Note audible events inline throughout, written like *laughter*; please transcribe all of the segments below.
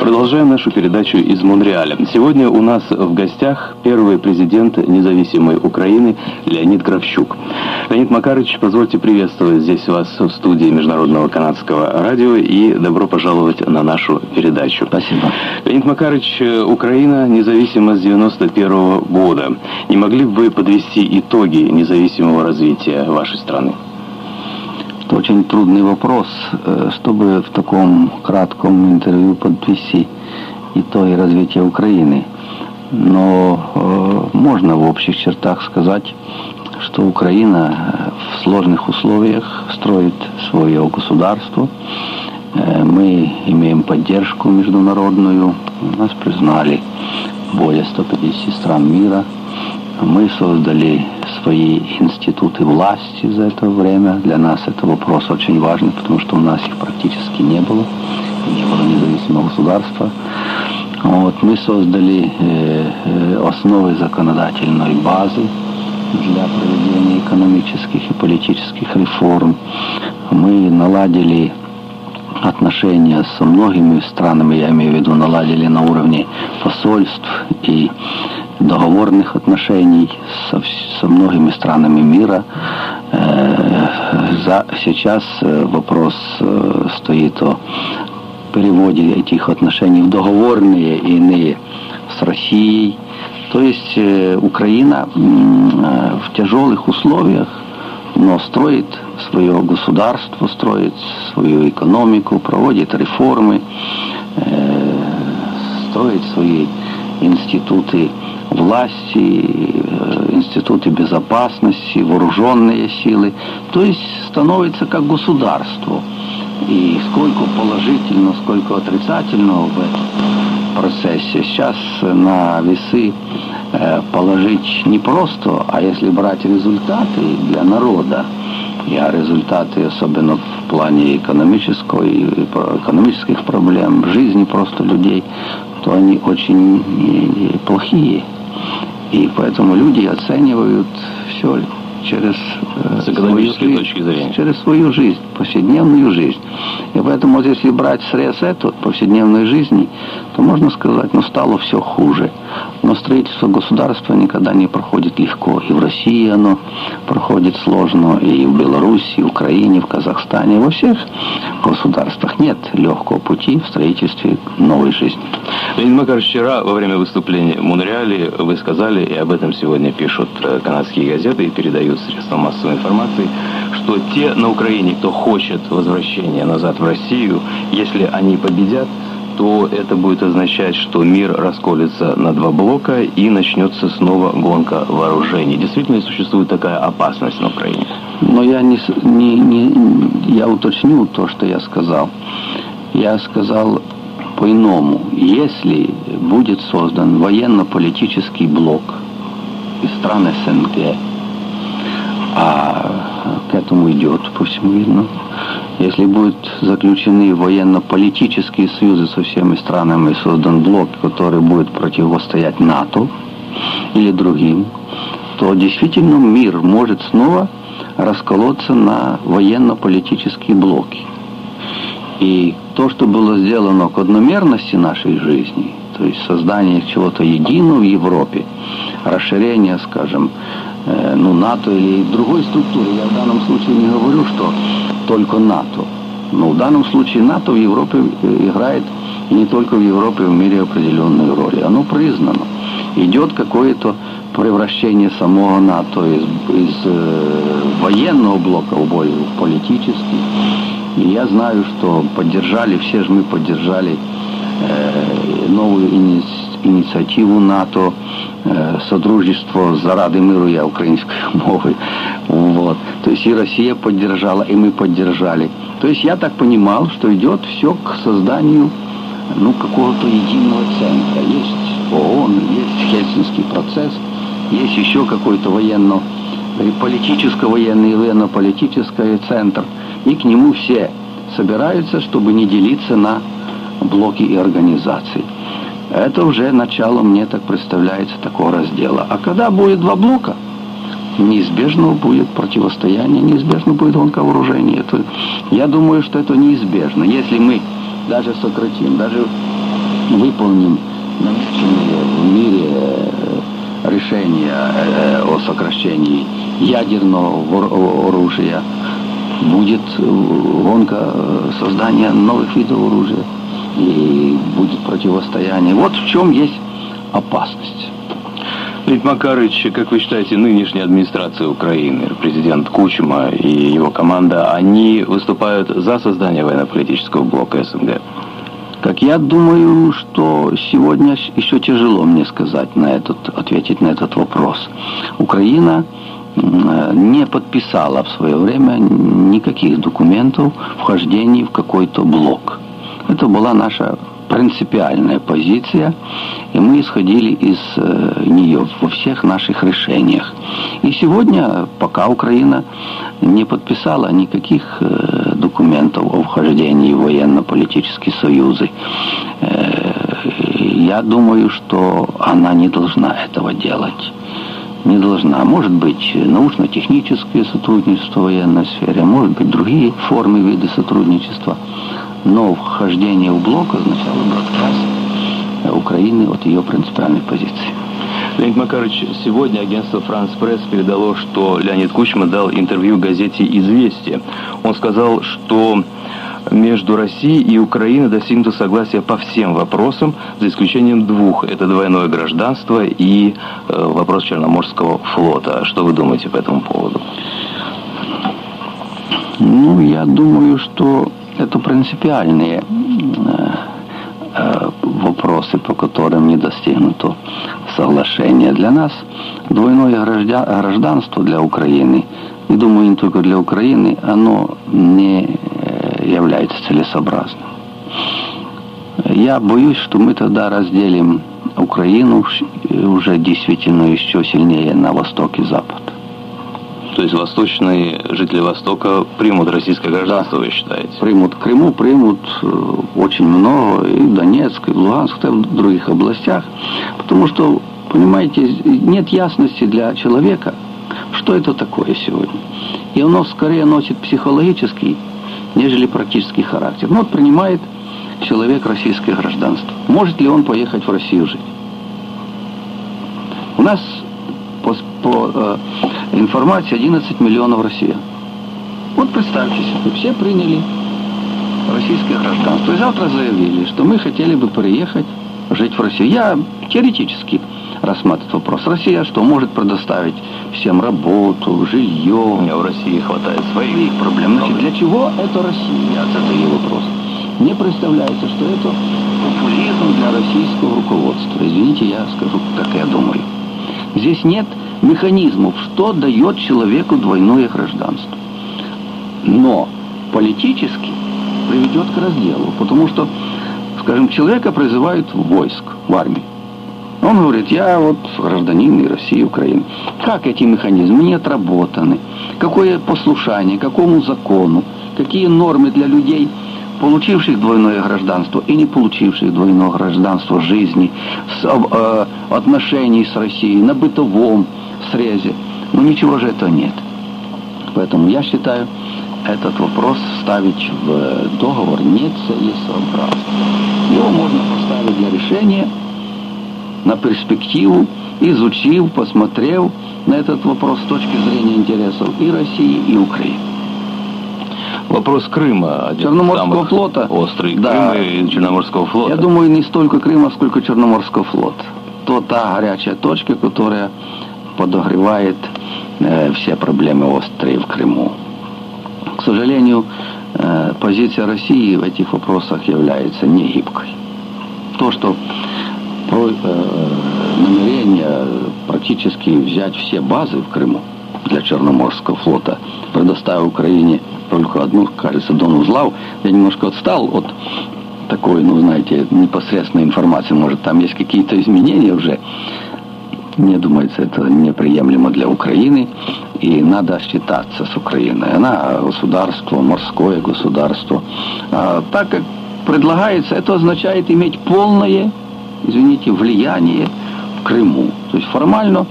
Продолжаем нашу передачу из Монреаля. Сегодня у нас в гостях первый президент независимой Украины Леонид Кравчук. Леонид Макарович, позвольте приветствовать здесь вас в студии Международного канадского радио и добро пожаловать на нашу передачу. Спасибо. Леонид Макарович, Украина независима с 91 года. Не могли бы вы подвести итоги независимого развития вашей страны? Это очень трудный вопрос, э, чтобы в таком кратком интервью подвести итоги развития Украины. Но э, можно в общих чертах сказать, что Украина э, в сложных условиях строит свое государство. Э, мы имеем поддержку международную. Нас признали более 150 стран мира. Мы создали свои институты власти за это время. Для нас это вопрос очень важный, потому что у нас их практически не было. Не было независимого государства. Вот, мы создали э, э, основы законодательной базы для проведения экономических и политических реформ. Мы наладили отношения со многими странами, я имею в виду, наладили на уровне посольств и договорных отношений со, со многими странами мира. Э, за, сейчас э, вопрос э, стоит о переводе этих отношений в договорные и иные с Россией. То есть Украина в тяжелых условиях, но строит свое государство, строит свою экономику, проводит реформы, строит свои институты власти, э, институты безопасности, вооруженные силы. То есть становится как государство. И сколько положительного, сколько отрицательного в этом процессе. Сейчас на весы э, положить не просто, а если брать результаты для народа, и а результаты, особенно в плане экономической, экономических проблем, жизни просто людей, то они очень э, плохие. И поэтому люди оценивают все через э, свою жизнь, точки зрения. через свою жизнь, повседневную жизнь. И поэтому вот если брать срез эту повседневной жизни, то можно сказать, ну стало все хуже. Но строительство государства никогда не проходит легко. И в России оно проходит сложно, и в Беларуси, и в Украине, в Казахстане, во всех государствах нет легкого пути в строительстве новой жизни. Леонид Макарович, вчера во время выступления в Монреале вы сказали, и об этом сегодня пишут э, канадские газеты и передают средства массовой информации, что те на Украине, кто хочет возвращения назад в Россию, если они победят, то это будет означать, что мир расколется на два блока и начнется снова гонка вооружений. Действительно существует такая опасность на Украине? Но я не, не, не я уточню то, что я сказал. Я сказал по-иному. Если будет создан военно-политический блок из стран СНГ, а к этому идет, по всему видно, если будут заключены военно-политические союзы со всеми странами, создан блок, который будет противостоять НАТО или другим, то действительно мир может снова расколоться на военно-политические блоки. И то, что было сделано к одномерности нашей жизни, то есть создание чего-то единого в Европе, расширение, скажем, э, ну, НАТО или другой структуры. Я в данном случае не говорю, что только НАТО. Но в данном случае НАТО в Европе э, играет не только в Европе, в мире определенную роль. Оно признано. Идет какое-то превращение самого НАТО из, из э, военного блока в более политический. И я знаю, что поддержали, все же мы поддержали э, новую ини инициативу НАТО, Содружество заради миру, я украинской мовы. Вот. То есть и Россия поддержала, и мы поддержали. То есть я так понимал, что идет все к созданию ну, какого-то единого центра. Есть ООН, есть Хельсинский процесс, есть еще какой-то военно политическо-военный, военно-политический центр. И к нему все собираются, чтобы не делиться на блоки и организации. Это уже начало, мне так представляется, такого раздела. А когда будет два блока, неизбежно будет противостояние, неизбежно будет гонка вооружений. Это, я думаю, что это неизбежно. Если мы даже сократим, даже выполним намеченные в мире э, решения э, о сокращении ядерного оружия, будет гонка э, создания новых видов оружия и будет противостояние. Вот в чем есть опасность. Леонид Макарович, как вы считаете, нынешняя администрация Украины, президент Кучма и его команда, они выступают за создание военно-политического блока СНГ? Как я думаю, что сегодня еще тяжело мне сказать на этот, ответить на этот вопрос. Украина не подписала в свое время никаких документов вхождения в какой-то блок. Это была наша принципиальная позиция, и мы исходили из э, нее во всех наших решениях. И сегодня, пока Украина не подписала никаких э, документов о вхождении в военно-политические союзы, э, я думаю, что она не должна этого делать не должна. Может быть, научно-техническое сотрудничество в военной сфере, может быть, другие формы, виды сотрудничества. Но вхождение в блок означало бы отказ Украины от ее принципиальной позиции. Леонид Макарович, сегодня агентство «Франс Пресс» передало, что Леонид Кучма дал интервью газете «Известия». Он сказал, что между Россией и Украиной достигнуто согласие по всем вопросам, за исключением двух. Это двойное гражданство и э, вопрос Черноморского флота. Что вы думаете по этому поводу? Ну, я думаю, что это принципиальные э, э, вопросы, по которым не достигнуто соглашение. Для нас двойное гражданство для Украины, и думаю, не только для Украины, оно не является целесообразным. Я боюсь, что мы тогда разделим Украину уже действительно еще сильнее на восток и запад. То есть восточные жители Востока примут российское гражданство, да. вы считаете? Примут. Крыму примут э, очень много, и Донецк, и Луганск, и в других областях. Потому что, понимаете, нет ясности для человека, что это такое сегодня. И оно скорее носит психологический нежели практический характер. Ну вот принимает человек российское гражданство. Может ли он поехать в Россию жить? У нас по, по э, информации 11 миллионов россиян. Вот представьте себе, все приняли российское гражданство. И завтра заявили, что мы хотели бы приехать жить в Россию. Я теоретически рассматривать вопрос. Россия что, может предоставить всем работу, жилье? У меня в России хватает своих проблем. Значит, для чего это Россия? Задаю вопрос. Мне представляется, что это популизм для российского руководства. Извините, я скажу, как я думаю. Здесь нет механизмов, что дает человеку двойное гражданство. Но политически приведет к разделу, потому что, скажем, человека призывают в войск, в армию. Он говорит, я вот гражданин России, Украины. Как эти механизмы не отработаны? Какое послушание, какому закону? Какие нормы для людей, получивших двойное гражданство и не получивших двойное гражданство жизни, с, э, отношений с Россией, на бытовом срезе? Ну ничего же этого нет. Поэтому я считаю, этот вопрос ставить в договор нецелесообразно. Его можно поставить для решения на перспективу, изучив, посмотрев на этот вопрос с точки зрения интересов и России, и Украины. Вопрос Крыма. Черноморского флота. Острый. Да. Крыма и Черноморского флота. Я думаю, не столько Крыма, сколько Черноморского флота. То та горячая точка, которая подогревает э, все проблемы острые в Крыму. К сожалению, э, позиция России в этих вопросах является не гибкой. То, что э, намерение практически взять все базы в Крыму для Черноморского флота, предоставив Украине только одну, кажется, Дон Узлав. Я немножко отстал от такой, ну, знаете, непосредственной информации. Может, там есть какие-то изменения уже. Мне думается, это неприемлемо для Украины, и надо считаться с Украиной. Она государство, морское государство. А так как предлагается, это означает иметь полное, извините, влияние в Крыму. То есть формально,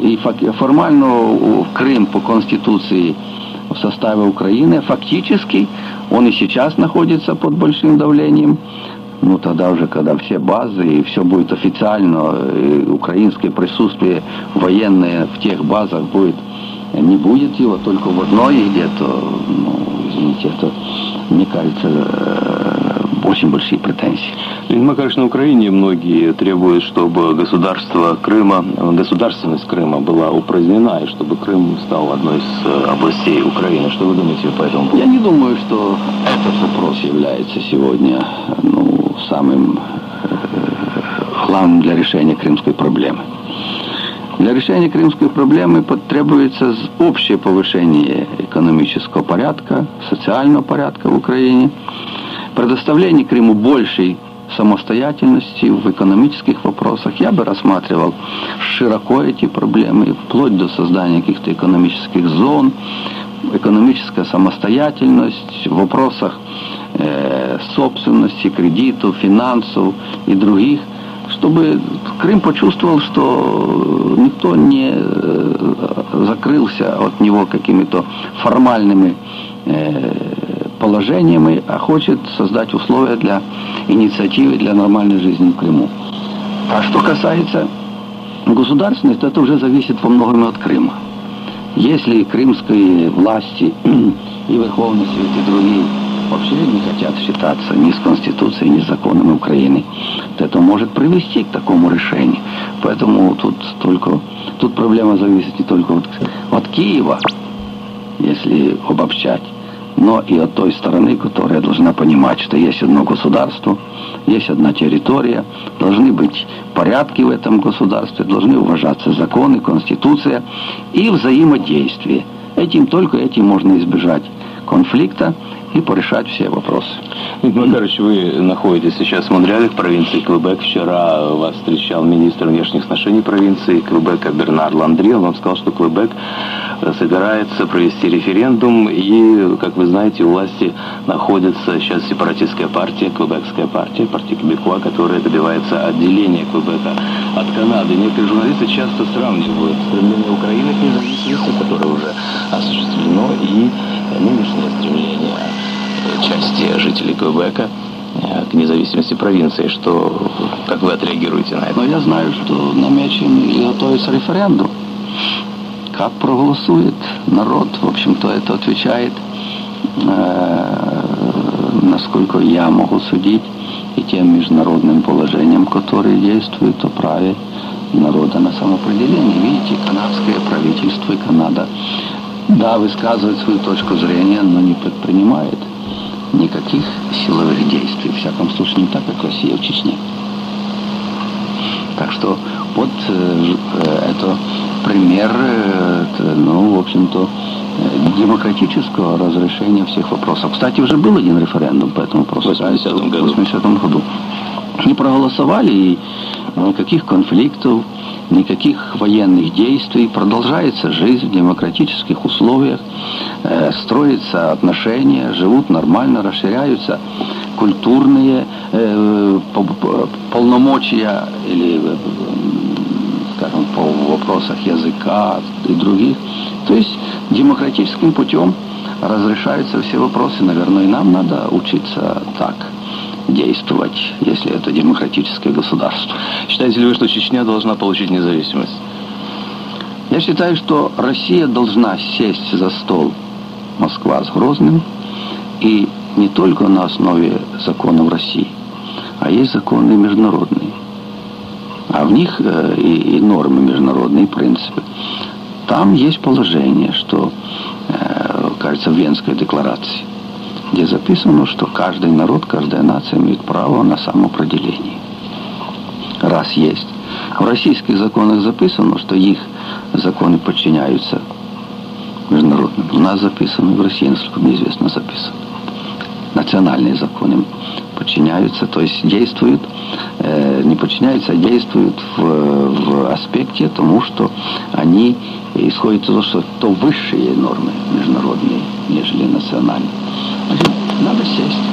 и формально Крым по Конституции в составе Украины, фактически он и сейчас находится под большим давлением. Ну, тогда уже, когда все базы, и все будет официально, и украинское присутствие военное в тех базах будет, не будет его только в одной, или это, ну, извините, это, мне кажется, очень большие претензии. Леонид Макарович, на Украине многие требуют, чтобы государство Крыма, государственность Крыма была упразднена, и чтобы Крым стал одной из э, областей Украины. Что вы думаете по этому поводу? Я не думаю, что этот вопрос является сегодня ну, самым э, главным для решения крымской проблемы. Для решения крымской проблемы потребуется общее повышение экономического порядка, социального порядка в Украине, предоставление Крыму большей самостоятельности в экономических вопросах. Я бы рассматривал широко эти проблемы, вплоть до создания каких-то экономических зон, экономическая самостоятельность в вопросах э, собственности, кредитов, финансов и других, чтобы Крым почувствовал, что никто не э, закрылся от него какими-то формальными э, положениями, а хочет создать условия для инициативы, для нормальной жизни в Крыму. А что касается государственности, то это уже зависит во многом от Крыма. Если крымские власти *clears throat* и Верховный Совет и другие вообще не хотят считаться ни с Конституцией, ни с законами Украины, то это может привести к такому решению. Поэтому тут только тут проблема зависит не только от, от Киева, если обобщать, но и от той стороны, которая должна понимать, что есть одно государство, есть одна территория, должны быть порядки в этом государстве, должны уважаться законы, конституция и взаимодействие. Этим только этим можно избежать конфликта и порешать все вопросы. Дмитрий Макарович, вы находитесь сейчас в Монреале, в провинции Квебек. Вчера вас встречал министр внешних отношений провинции Квебека Бернар Ландри. Он вам сказал, что Квебек собирается провести референдум. И, как вы знаете, у власти находится сейчас сепаратистская партия, Квебекская партия, партия Квебекуа, которая добивается отделения Квебека от Канады. Некоторые журналисты часто сравнивают стремление Украины к независимости, которое уже осуществлено, и нынешнее стремление жителей Квебека э, к независимости провинции. Что, как вы отреагируете на это? Но я знаю, что намечен и готовится референдум. Как проголосует народ, в общем-то, это отвечает, э, насколько я могу судить, и тем международным положением, которые действуют о праве народа на самоопределение. Видите, канадское правительство и Канада, да, высказывает свою точку зрения, но не предпринимает никаких силовых действий, в всяком случае не так, как Россия в Чечне. Так что вот э, это пример, э, ну, в общем-то, э, демократического разрешения всех вопросов. Кстати, уже был один референдум по этому вопросу. В 80 году. В 80 году. Не проголосовали, и никаких конфликтов, никаких военных действий, продолжается жизнь в демократических условиях, э, строятся отношения, живут нормально, расширяются культурные э, полномочия или, э, скажем, по вопросах языка и других. То есть демократическим путем разрешаются все вопросы. Наверное, и нам надо учиться так действовать, если это демократическое государство. Считаете ли вы, что Чечня должна получить независимость? Я считаю, что Россия должна сесть за стол Москва с Грозным, и не только на основе законов России, а есть законы международные. А в них э, и, и нормы международные, и принципы. Там есть положение, что, э, кажется, в Венской декларации, где записано, что каждый народ, каждая нация имеет право на самоопределение. Раз есть. В российских законах записано, что их законы подчиняются международным. У нас записано, в России, насколько мне известно, записано. Национальные законы подчиняются, то есть действуют, э, не подчиняются, а действуют в, в аспекте тому, что они исходят из того, что то высшие нормы международные, нежели национальные. Надо сесть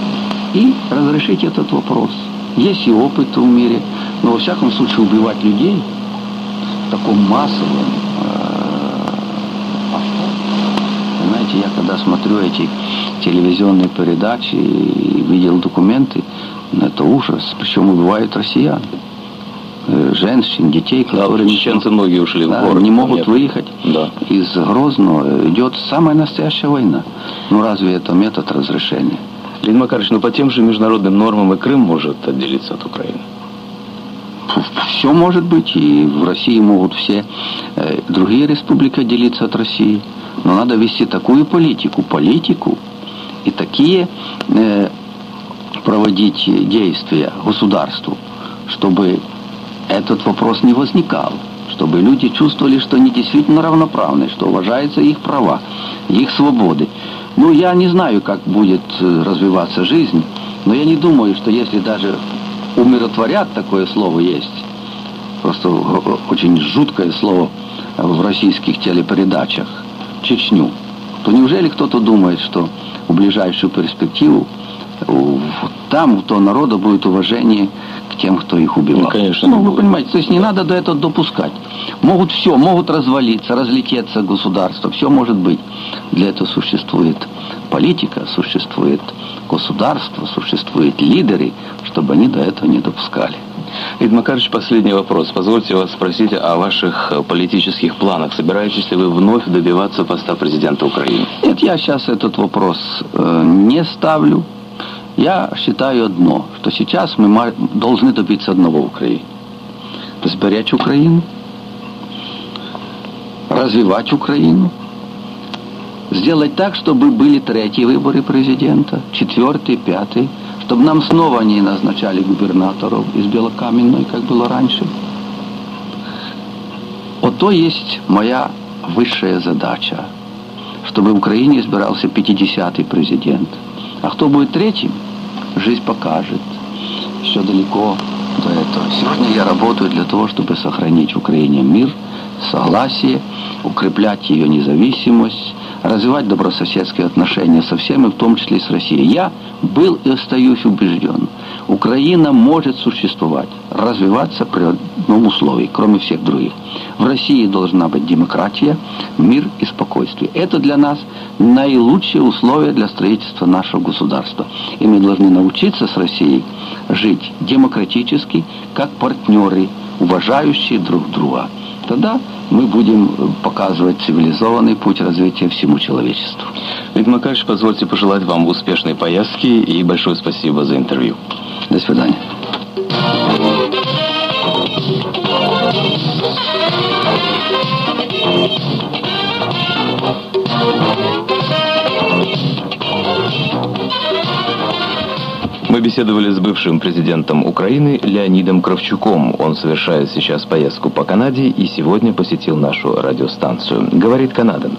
и разрешить этот вопрос. Есть и опыт в мире, но во всяком случае убивать людей в таком массовом Знаете, я когда смотрю эти телевизионные передачи и видел документы, это ужас. Причем убивают россиян. Женщин, детей, которые... Да, чеченцы многие ушли в город. Не могут выехать да. из Грозного. Идет самая настоящая война. Ну разве это метод разрешения? Леонид Макарович, ну по тем же международным нормам и Крым может отделиться от Украины? Все может быть, и в России могут все э, другие республики отделиться от России. Но надо вести такую политику, политику и такие э, проводить действия государству, чтобы этот вопрос не возникал, чтобы люди чувствовали, что они действительно равноправны, что уважаются их права, их свободы. Ну, я не знаю, как будет э, развиваться жизнь, но я не думаю, что если даже умиротворят, такое слово есть, просто очень жуткое слово в российских телепередачах, Чечню, то неужели кто-то думает, что в ближайшую перспективу там у того народа будет уважение к тем, кто их убивал. Ну, конечно. Ну, вы понимаете, то есть не надо до этого допускать. Могут все, могут развалиться, разлететься государства, все может быть. Для этого существует политика, существует государство, существуют лидеры, чтобы они до этого не допускали. Ид Макарович, последний вопрос. Позвольте вас спросить о ваших политических планах. Собираетесь ли вы вновь добиваться поста президента Украины? Нет, я сейчас этот вопрос э, не ставлю. Я считаю одно, что сейчас мы должны добиться одного в Украине. Сберечь Украину, развивать Украину, сделать так, чтобы были третьи выборы президента, четвертый, пятый, чтобы нам снова не назначали губернаторов из Белокаменной, как было раньше. Вот то есть моя высшая задача, чтобы в Украине избирался 50-й президент. А кто будет третьим, жизнь покажет. Еще далеко до этого. Сегодня я работаю для того, чтобы сохранить в Украине мир, согласие, укреплять ее независимость, развивать добрососедские отношения со всеми, в том числе и с Россией. Я был и остаюсь убежден. Украина может существовать, развиваться при одном условии, кроме всех других. В России должна быть демократия, мир и спокойствие. Это для нас наилучшие условия для строительства нашего государства. И мы должны научиться с Россией жить демократически, как партнеры, уважающие друг друга. Тогда мы будем показывать цивилизованный путь развития всему человечеству. Виктор Макарович, позвольте пожелать вам успешной поездки и большое спасибо за интервью. До свидания. Мы беседовали с бывшим президентом Украины Леонидом Кравчуком. Он совершает сейчас поездку по Канаде и сегодня посетил нашу радиостанцию. Говорит Канада.